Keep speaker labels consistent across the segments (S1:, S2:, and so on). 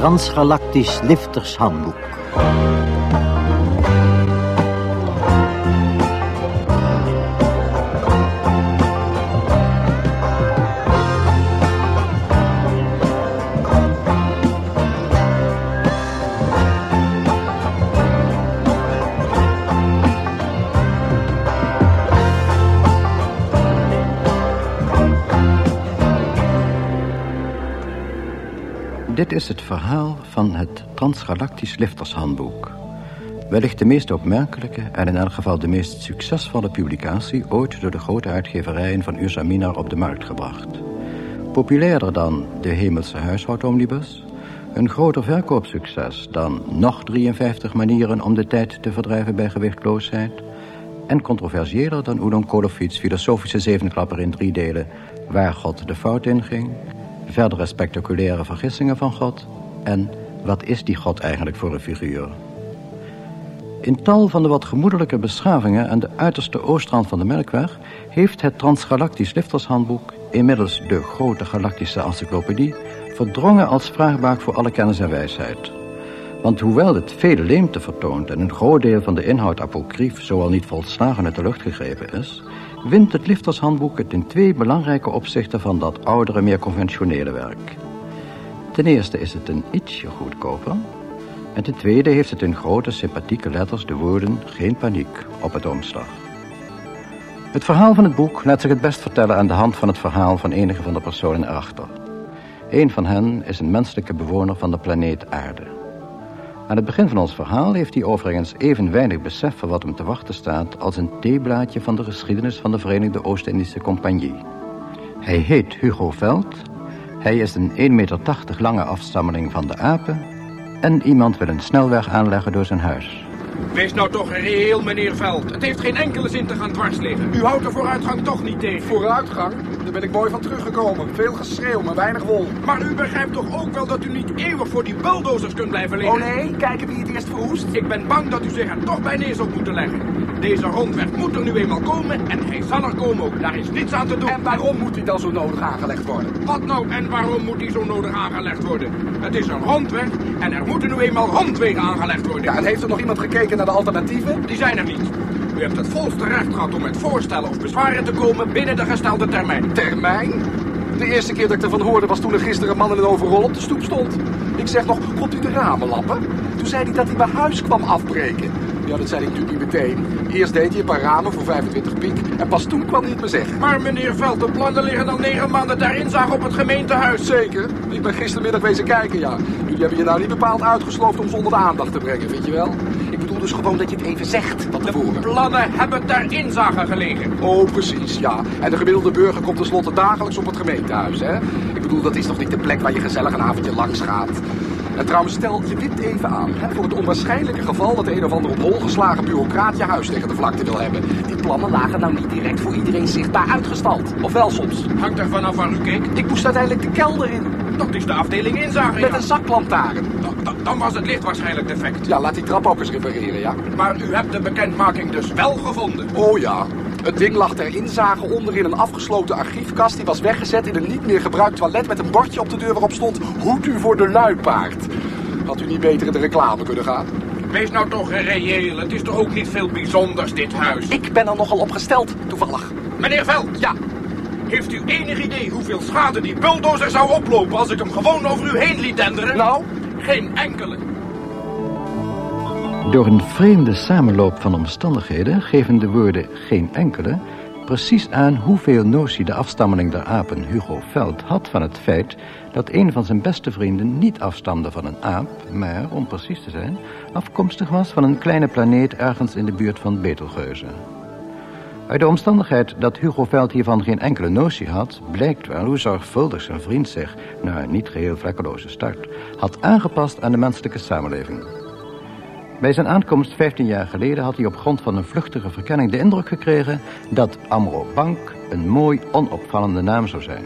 S1: Transgalactisch Liftershandboek.
S2: Dit is het verhaal van het Transgalactisch Liftershandboek. Wellicht de meest opmerkelijke en in elk geval de meest succesvolle publicatie... ooit door de grote uitgeverijen van Ursa op de markt gebracht. Populairder dan de Hemelse Huishoudomnibus... een groter verkoopsucces dan nog 53 manieren om de tijd te verdrijven bij gewichtloosheid... en controversiëler dan Oedon Kolofits filosofische zevenklapper in drie delen... waar God de fout in ging verdere spectaculaire vergissingen van God en wat is die God eigenlijk voor een figuur. In tal van de wat gemoedelijke beschavingen aan de uiterste oostrand van de Melkweg heeft het Transgalactisch Liftershandboek, inmiddels de grote galactische encyclopedie, verdrongen als vraagbaak voor alle kennis en wijsheid. Want hoewel het vele leemte vertoont en een groot deel van de inhoud apocrief, zoal niet volslagen uit de lucht gegrepen is, wint het liftershandboek het in twee belangrijke opzichten van dat oudere, meer conventionele werk. Ten eerste is het een ietsje goedkoper. En ten tweede heeft het in grote, sympathieke letters de woorden geen paniek op het omslag. Het verhaal van het boek laat zich het best vertellen aan de hand van het verhaal van enige van de personen erachter. Een van hen is een menselijke bewoner van de planeet Aarde. Aan het begin van ons verhaal heeft hij overigens even weinig besef van wat hem te wachten staat als een theeblaadje van de geschiedenis van de Verenigde Oost-Indische Compagnie. Hij heet Hugo Veld, hij is een 1,80 meter lange afstammeling van de apen en iemand wil een snelweg aanleggen door zijn huis.
S3: Wees nou toch reëel, meneer Veld. Het heeft geen enkele zin te gaan dwars liggen. U houdt de vooruitgang toch niet tegen.
S4: Vooruitgang? Daar ben ik mooi van teruggekomen. Veel geschreeuw, maar weinig wol.
S3: Maar u begrijpt toch ook wel dat u niet eeuwig voor die bulldozers kunt blijven liggen?
S4: Oh nee? Kijken wie het eerst verwoest?
S3: Ik ben bang dat u zich er toch bij neer zult moeten leggen. Deze rondweg moet er nu eenmaal komen en hij zal er komen ook. Daar is niets aan te doen.
S4: En waarom moet hij dan zo nodig aangelegd worden?
S3: Wat nou en waarom moet hij zo nodig aangelegd worden? Het is een rondweg en er moeten nu eenmaal rondwegen aangelegd worden.
S4: Ja, en heeft er nog iemand gekeken naar de alternatieven?
S3: Die zijn er niet. U hebt het volste recht gehad om met voorstellen of bezwaren te komen binnen de gestelde termijn.
S4: Termijn? De eerste keer dat ik ervan hoorde was toen er gisteren een man in een overrol op de stoep stond. Ik zeg nog, komt u de ramen lappen? Toen zei hij dat hij mijn huis kwam afbreken. Ja, dat zei hij natuurlijk niet meteen. Eerst deed hij een paar ramen voor 25 piek en pas toen kwam hij het me zeggen.
S3: Maar meneer Veld, de plannen liggen al negen maanden daarin zag op het gemeentehuis.
S4: Zeker. Ik ben gistermiddag wezen kijken, ja. Jullie hebben je nou niet bepaald uitgesloofd om zonder de aandacht te brengen, vind je wel? Ik bedoel dus gewoon dat je het even zegt van tevoren.
S3: De plannen hebben ter inzage gelegen.
S4: Oh, precies, ja. En de gemiddelde burger komt tenslotte dagelijks op het gemeentehuis, hè? Ik bedoel, dat is toch niet de plek waar je gezellig een avondje langs gaat? En trouwens, stel je wint even aan. Hè, voor het onwaarschijnlijke geval dat de een of andere op hol geslagen bureaucraat je huis tegen de vlakte wil hebben. Die plannen lagen nou niet direct voor iedereen zichtbaar uitgestald. Of wel soms.
S3: Hangt er vanaf waar u keek.
S4: Ik moest uiteindelijk de kelder in.
S3: Dat is de afdeling inzage,
S4: Met
S3: ja.
S4: een zaklantaarn.
S3: Dan, dan- dan was het licht waarschijnlijk defect.
S4: Ja, laat die trap ook eens repareren, ja.
S3: Maar u hebt de bekendmaking dus wel gevonden.
S4: Oh ja. Het ding lag ter inzage onder in een afgesloten archiefkast. Die was weggezet in een niet meer gebruikt toilet met een bordje op de deur waarop stond... Hoed u voor de luipaard. Had u niet beter in de reclame kunnen gaan?
S3: Wees nou toch reëel. Het is toch ook niet veel bijzonders, dit huis.
S4: Ik ben er nogal op gesteld, toevallig.
S3: Meneer Veld,
S4: Ja,
S3: heeft u enig idee hoeveel schade die bulldozer zou oplopen als ik hem gewoon over u heen liet denderen?
S4: nou,
S3: Geen enkele.
S2: Door een vreemde samenloop van omstandigheden geven de woorden geen enkele precies aan hoeveel notie de afstammeling der apen Hugo Veld had van het feit dat een van zijn beste vrienden niet afstamde van een aap, maar, om precies te zijn, afkomstig was van een kleine planeet ergens in de buurt van Betelgeuze. Uit de omstandigheid dat Hugo Veld hiervan geen enkele notie had, blijkt wel hoe zorgvuldig zijn vriend zich, na een niet geheel vlekkeloze start, had aangepast aan de menselijke samenleving. Bij zijn aankomst 15 jaar geleden had hij op grond van een vluchtige verkenning de indruk gekregen dat Amro Bank een mooi onopvallende naam zou zijn.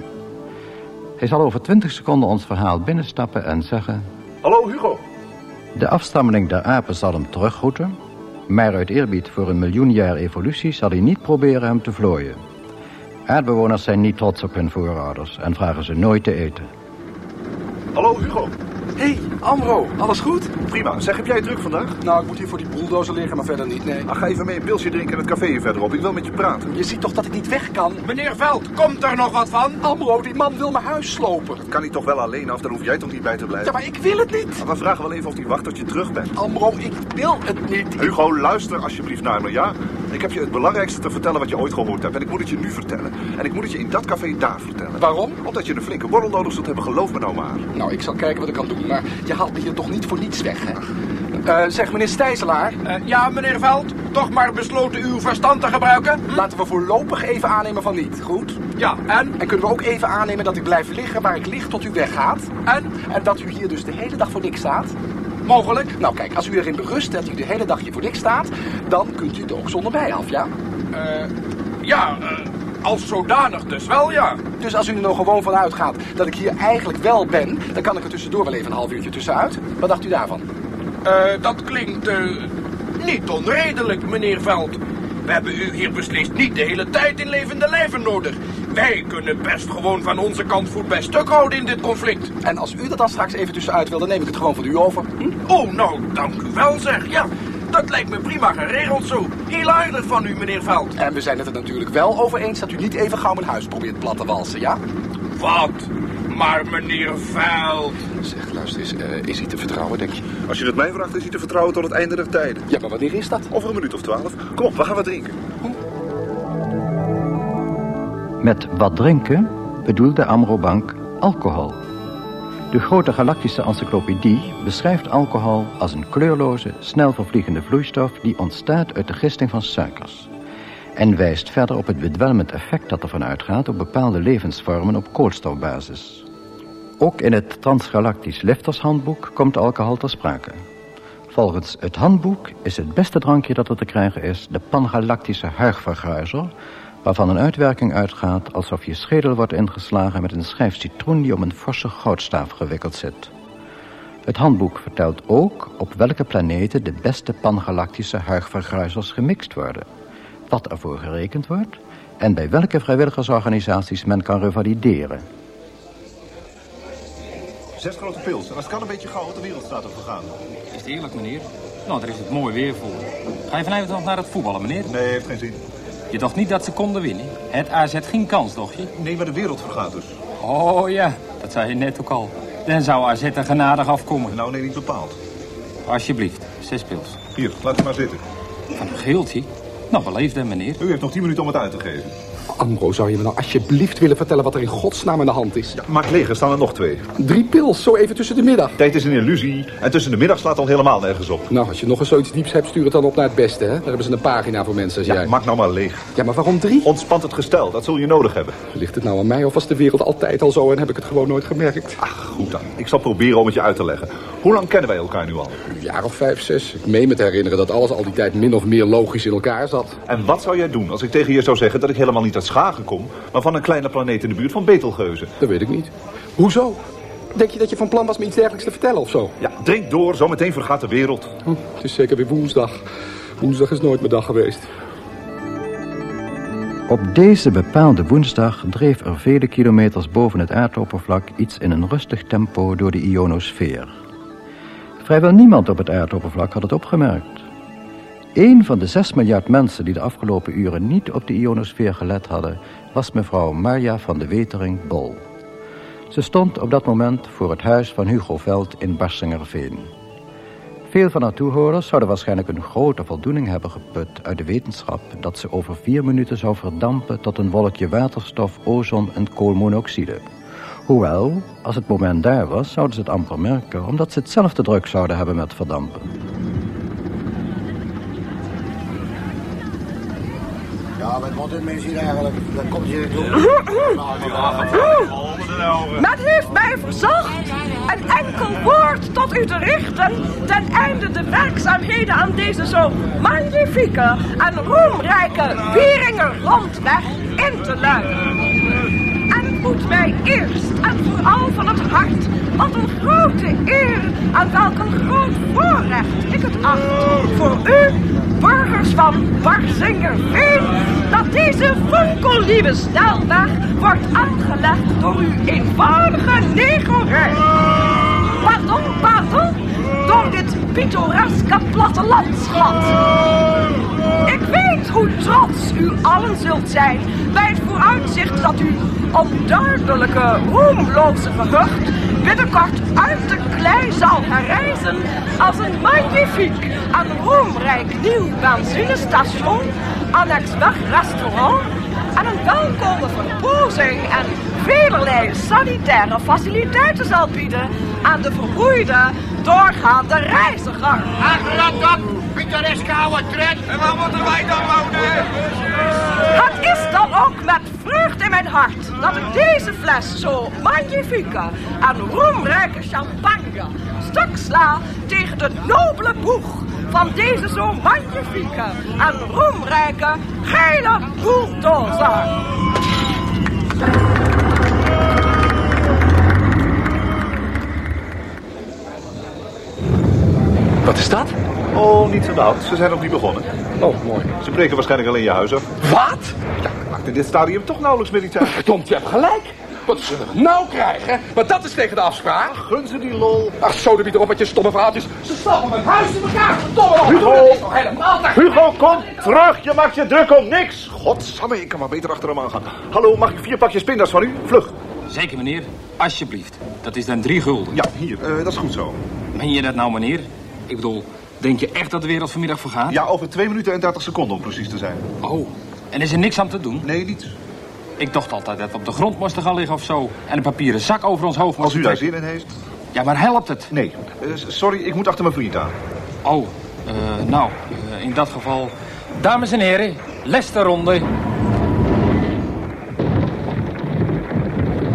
S2: Hij zal over 20 seconden ons verhaal binnenstappen en zeggen...
S5: Hallo Hugo.
S2: De afstammeling der apen zal hem teruggroeten, maar uit eerbied voor een miljoen jaar evolutie zal hij niet proberen hem te vlooien. Aardbewoners zijn niet trots op hun voorouders en vragen ze nooit te eten.
S5: Hallo Hugo.
S4: Hey, Amro, alles goed?
S5: Prima. Zeg, heb jij druk vandaag?
S4: Nou, ik moet hier voor die bulldozer liggen, maar verder niet, nee.
S5: Ach, ga even mee een pilsje drinken in het café hier verderop. Ik wil met je praten.
S4: Je ziet toch dat ik niet weg kan?
S3: Meneer Veld, komt er nog wat van?
S4: Amro, die man wil mijn huis slopen.
S5: Dat kan hij toch wel alleen af, dan hoef jij toch niet bij te blijven?
S4: Ja, maar ik wil het niet.
S5: Maar we vragen wel even of hij wacht tot je terug bent.
S4: Amro, ik wil het niet.
S5: Hugo, luister alsjeblieft naar me, ja? Ik heb je het belangrijkste te vertellen wat je ooit gehoord hebt. En ik moet het je nu vertellen. En ik moet het je in dat café daar vertellen.
S4: Waarom?
S5: Omdat je een flinke borrel nodig zult hebben, geloof me nou maar.
S4: Nou, ik zal kijken wat ik kan doen, maar je haalt me hier toch niet voor niets weg, hè? Eh, zeg, meneer Stijzelaar,
S3: Eh, ja, meneer Veld, toch maar besloten uw verstand te gebruiken?
S4: laten we voorlopig even aannemen van niet, goed?
S3: Ja, en?
S4: En kunnen we ook even aannemen dat ik blijf liggen waar ik lig tot u weggaat?
S3: En?
S4: En dat u hier dus de hele dag voor niks staat?
S3: Mogelijk?
S4: Nou kijk, als u erin berust dat u de hele dag hier voor niks staat, dan kunt u het ook zonder mij af, ja?
S3: Eh, ja, eh, als zodanig dus wel, ja.
S4: Dus als u er nou gewoon van uitgaat dat ik hier eigenlijk wel ben, dan kan ik er tussendoor wel even een half uurtje tussenuit. Wat dacht u daarvan?
S3: Eh, dat klinkt niet onredelijk, meneer Veld. We hebben u hier beslist niet de hele tijd in levende lijven nodig. Wij kunnen best gewoon van onze kant voet bij stuk houden in dit conflict.
S4: En als u dat dan straks even tussenuit wil, dan neem ik het gewoon van u over. Hm?
S3: Oh, nou, dank u wel zeg. Ja, dat lijkt me prima geregeld zo. Heel aardig van u, meneer Veld.
S4: En we zijn het er natuurlijk wel over eens dat u niet even gauw mijn huis probeert plat te walsen, ja?
S3: Wat? Maar meneer Veld...
S4: Zeg, luister eens, eh, is hij te vertrouwen, denk je?
S5: Als je het mij vraagt, is hij te vertrouwen tot het einde der tijden.
S4: Ja, maar wanneer is dat?
S5: Over een minuut of twaalf. Kom op, we gaan wat drinken.
S2: Wat drinken bedoelde Amrobank alcohol. De grote galactische encyclopedie beschrijft alcohol als een kleurloze, snel vervliegende vloeistof die ontstaat uit de gisting van suikers. En wijst verder op het bedwelmend effect dat ervan uitgaat op bepaalde levensvormen op koolstofbasis. Ook in het Transgalactisch Liftershandboek komt alcohol ter sprake. Volgens het handboek is het beste drankje dat er te krijgen is de pangalactische huigvergruizer, waarvan een uitwerking uitgaat alsof je schedel wordt ingeslagen met een schijf citroen die om een forse goudstaaf gewikkeld zit. Het handboek vertelt ook op welke planeten de beste pangalactische huigvergruizers gemixt worden, wat ervoor gerekend wordt en bij welke vrijwilligersorganisaties men kan revalideren.
S5: Zes grote pils. En als het kan een beetje gauw, want de wereld staat er vergaan.
S6: Is het eerlijk, meneer? Nou, daar is het mooi weer voor. Ga je vanavond nog naar het voetballen, meneer?
S5: Nee, heeft geen zin.
S6: Je dacht niet dat ze konden winnen? Het AZ geen kans, dacht je?
S5: Nee, maar de wereld vergaat dus.
S6: Oh ja, dat zei je net ook al. Dan zou AZ er genadig afkomen.
S5: Nou, nee, niet bepaald.
S6: Alsjeblieft, zes pils.
S5: Hier, laat het maar zitten.
S6: Van een geeltje? Nou, beleefd hè, meneer.
S5: U heeft nog tien minuten om het uit te geven.
S4: Amro, zou je me nou alsjeblieft willen vertellen wat er in godsnaam aan de hand is?
S5: Ja, maak leeg, er staan er nog twee.
S4: Drie pils, zo even tussen de middag.
S5: Tijd is een illusie. En tussen de middag slaat al helemaal nergens op.
S4: Nou, als je nog eens zoiets dieps hebt, stuur het dan op naar het beste, hè? Daar hebben ze een pagina voor mensen als
S5: Ja,
S4: jij.
S5: maak nou maar leeg.
S4: Ja, maar waarom drie?
S5: Ontspant het gestel, dat zul je nodig hebben.
S4: Ligt het nou aan mij of was de wereld altijd al zo en heb ik het gewoon nooit gemerkt?
S5: Ach, goed dan. Ik zal proberen om het je uit te leggen. Hoe lang kennen wij elkaar nu al?
S4: Een jaar of vijf, zes. Ik meen me te herinneren dat alles al die tijd min of meer logisch in elkaar zat.
S5: En wat zou jij doen als ik tegen je zou zeggen dat ik helemaal niet uit Schagen kom, maar van een kleine planeet in de buurt van Betelgeuze?
S4: Dat weet ik niet. Hoezo? Denk je dat je van plan was me iets dergelijks te vertellen of zo?
S5: Ja, drink door, zometeen vergaat de wereld.
S4: Hm, het is zeker weer woensdag. Woensdag is nooit mijn dag geweest.
S2: Op deze bepaalde woensdag dreef er vele kilometers boven het aardoppervlak iets in een rustig tempo door de ionosfeer. Vrijwel niemand op het aardoppervlak had het opgemerkt. Eén van de zes miljard mensen die de afgelopen uren niet op de ionosfeer gelet hadden, was mevrouw Marja van de Wetering Bol. Ze stond op dat moment voor het huis van Hugo Veld in Barsingerveen. Veel van haar toehoorders zouden waarschijnlijk een grote voldoening hebben geput uit de wetenschap dat ze over vier minuten zou verdampen tot een wolkje waterstof, ozon en koolmonoxide. Hoewel, als het moment daar was, zouden ze het amper merken, omdat ze hetzelfde druk zouden hebben met verdampen.
S7: Ja, wat moet dit mensen hier eigenlijk? Dan komt je toe.
S8: Men heeft mij verzocht een enkel woord tot u te richten ten einde de werkzaamheden aan deze zo magnifieke en roemrijke Wieringer rondweg in te luiden. En het moet mij eerst en vooral van het hart wat een grote eer en welk een groot voorrecht ik het acht voor u, burgers van Barzingerveen, dat deze fonkelnieuwe snelweg wordt aangelegd door uw eenvoudige negerij. Pardon, pardon, door dit pittoreske plattelandschap. Zult zijn bij het vooruitzicht dat u onduidelijke, roemloze gehucht binnenkort uit de klei zal herrijzen als een magnifiek en roemrijk nieuw benzinestation, annex wegrestaurant en een welkome verpozing en velerlei sanitaire faciliteiten zal bieden aan de vermoeide, doorgaande reiziger.
S7: Ach, op, pittoreske oude tred.
S3: En waar moeten wij dan wonen?
S8: Het is dan ook met vreugde in mijn hart dat ik deze fles zo magnifieke en roemrijke champagne stuk sla tegen de nobele boeg van deze zo magnifieke en roemrijke gele bulldozer.
S4: Wat is dat?
S5: Oh, niet de hand. Ze zijn nog niet begonnen.
S4: Oh, mooi.
S5: Ze breken waarschijnlijk alleen je huis af.
S4: Wat?
S5: Ja, dat maakt in dit stadium toch nauwelijks meer iets uit.
S4: Verdomd, je hebt gelijk. Wat zullen we nou krijgen? Maar dat is tegen de afspraak.
S5: Gun ze die lol.
S4: Ach, zo de erop met je stomme verhaaltjes. Ze slappen mijn huis in elkaar. Verdomme nog.
S5: Hugo!
S4: Dat is nog helemaal te...
S5: Hugo, kom terug. Je maakt je druk om niks. Godsamme, ik kan maar beter achter hem aan gaan. Hallo, mag ik vier pakjes pinda's van u? Vlug.
S6: Zeker, meneer. Alsjeblieft. Dat is dan drie gulden.
S5: Ja, hier. eh, dat is goed zo.
S6: Meen je dat nou, meneer? Ik bedoel, denk je echt dat de wereld vanmiddag vergaat?
S5: Ja, over 2 minuten en 30 seconden om precies te zijn.
S6: Oh, en is er niks aan te doen?
S5: Nee, niets.
S6: Ik dacht altijd dat we op de grond moesten gaan liggen of zo. En een papieren zak over ons hoofd
S5: Als u daar zin in heeft.
S6: Ja, maar helpt het?
S5: Nee. Eh, sorry, ik moet achter mijn vriend aan.
S6: Oh, eh, nou, eh, in dat geval... Dames en heren, Lesterronde.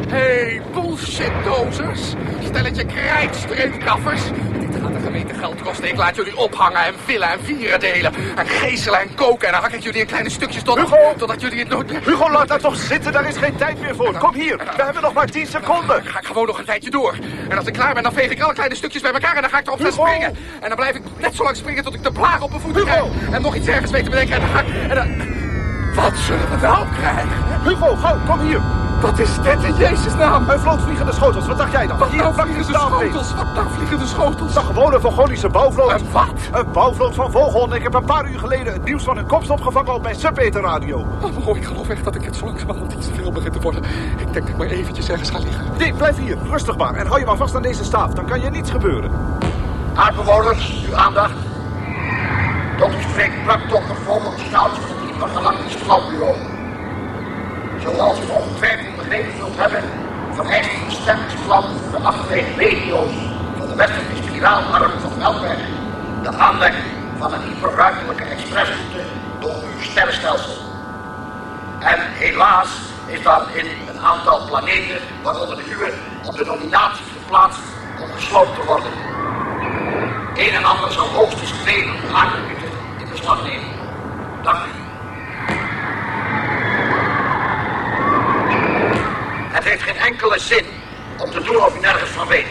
S4: Hey, bullshitdozers. Stelletje krijtstreepkaffers. De gemeente geld kosten. Ik laat jullie ophangen en villen en vieren delen. En geeselen en koken. En dan hak ik jullie in kleine stukjes tot,
S5: Hugo!
S4: totdat jullie het nooit meer...
S5: Hugo, laat daar toch zitten. Daar is geen tijd meer voor. Kom hier. We hebben nog maar 10 seconden.
S4: Dan ga ik gewoon nog een tijdje door. En als ik klaar ben, dan veeg ik alle kleine stukjes bij elkaar en dan ga ik erop gaan springen. En dan blijf ik net zo lang springen tot ik de blaar op mijn voeten krijg. En nog iets ergens weet te bedenken en dan ga ik... En dan... Wat zullen we nou krijgen?
S5: Hugo, gauw, kom hier.
S4: Wat is dit in Jezus naam?
S5: Een vloot vliegende schotels. Wat dacht jij dan?
S4: Wat nou
S5: in
S4: vliegende
S5: de
S4: schotels? Wat nou vliegende schotels?
S5: Een gewone Vogonische bouwvloot.
S4: Een wat?
S5: Een bouwvloot van Vogel. Ik heb een paar uur geleden het nieuws van hun komst opgevangen op mijn submeterradio.
S4: Oh, oh, ik geloof echt dat ik het zo langzamerhand iets te veel begin te worden. Ik denk dat ik maar eventjes ergens ga liggen.
S5: Nee, blijf hier. Rustig maar. En hou je maar vast aan deze staaf. Dan kan je niets gebeuren.
S7: Aardbewoners, uw aandacht. U spreekt plakdokter Vogel Scouts van het Intergalactisch Planbureau. Zoals u ongetwijfeld begrepen zult hebben, vereist het bestemmingsplan de afgelegen regio's van de westelijke spiraalarm van Melkweg de aanleg van een hyperruimtelijke expressroute door uw sterrenstelsel. En helaas is dan in een aantal planeten, waaronder de uwe, op de nominatie geplaatst om gesloten te worden. Een en ander zal hoogstens twee aardminuten in beslag nemen. Dank u. enkele zin om te doen of u nergens van weet.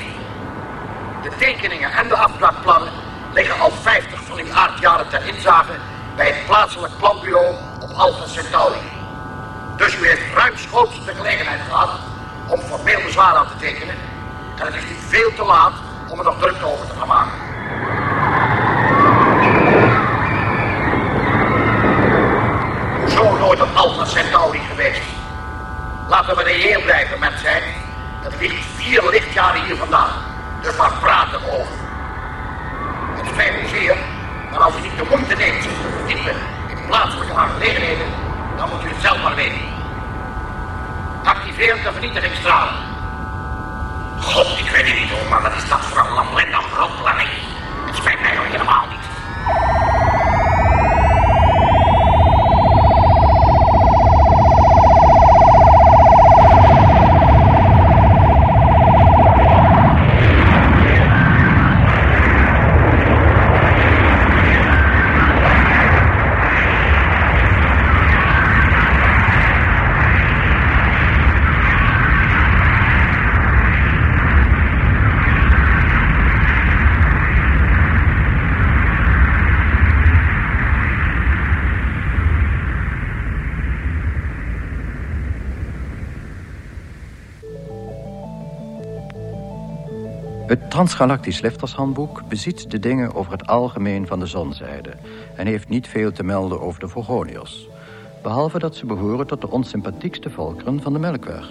S7: De tekeningen en de afbraakplannen liggen al 50 van uw aardjaren ter inzage bij het plaatselijk planbureau op Alpha Centauri. Dus u heeft ruimschoots de gelegenheid gehad om formeel bezwaar aan te tekenen. En het is nu veel te laat om er nog druk over te gaan maken. Hoezo nooit op Alpha Centauri geweest? Laten we reëel blijven, mensen. Het ligt vier lichtjaren hier vandaan. Dus waar praten we over? Het zeer. Maar als u niet de moeite neemt zich te verdiepen in plaatselijke aangelegenheden, dan moet u het zelf maar weten. Activeer de vernietigingsstralen. God, ik weet het niet hoor, maar wat is dat voor een lamlendig groot
S2: Het Transgalactisch Liftershandboek beziet de dingen over het algemeen van de zonzijde... en heeft niet veel te melden over de Vorgoniërs. Behalve dat ze behoren tot de onsympathiekste volkeren van de Melkweg.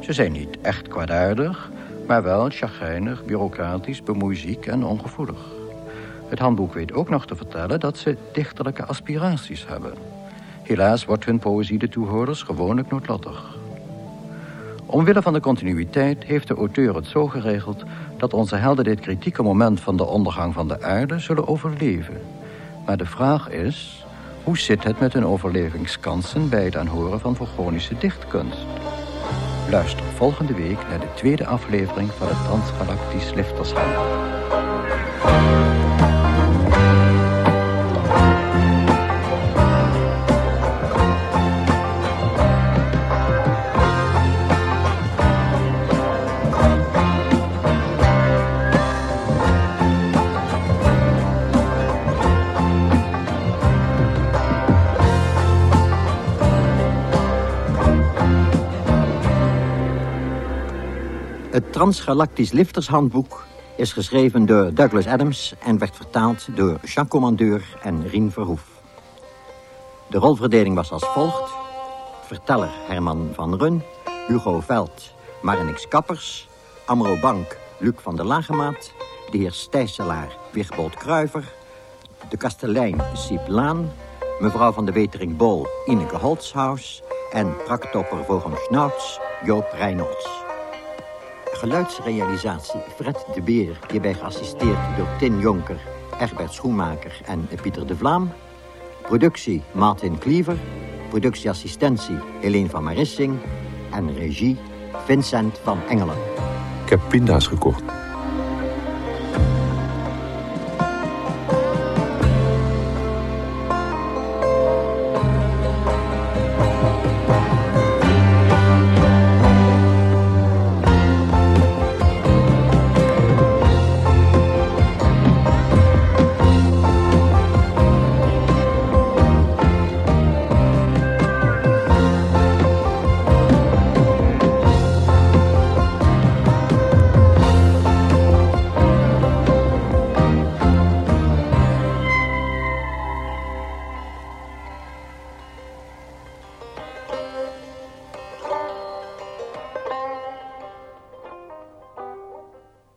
S2: Ze zijn niet echt kwaadaardig, maar wel chagrijnig, bureaucratisch, bemoeiziek en ongevoelig. Het handboek weet ook nog te vertellen dat ze dichterlijke aspiraties hebben. Helaas wordt hun poëzie de toehoorders gewoonlijk noodlottig. Omwille van de continuïteit heeft de auteur het zo geregeld... dat onze helden dit kritieke moment van de ondergang van de aarde zullen overleven. Maar de vraag is... hoe zit het met hun overlevingskansen bij het aanhoren van Vorgonische dichtkunst? Luister volgende week naar de tweede aflevering van het Transgalactisch Liftershandboek.
S1: Het Transgalactisch Liftershandboek is geschreven door Douglas Adams... en werd vertaald door Jean Commandeur en Rien Verhoef. De rolverdeling was als volgt. Verteller Herman van Run, Hugo Veld, Marinix Kappers... Amro Bank, Luc van der Lagemaat... de heer Stijsselaar, Wigbold Kruiver... de kastelein Siep Laan... mevrouw van de Wetering Bol, Ineke Holtshaus... en praktopper Vogel Schnauts, Joop Reynolds. Geluidsrealisatie Fred de Beer, hierbij geassisteerd door Tin Jonker, Egbert Schoenmaker en Pieter de Vlaam. Productie Martin Kliever. Productieassistentie Helene van Marissing. En regie Vincent van Engelen.
S9: Ik heb pinda's gekocht.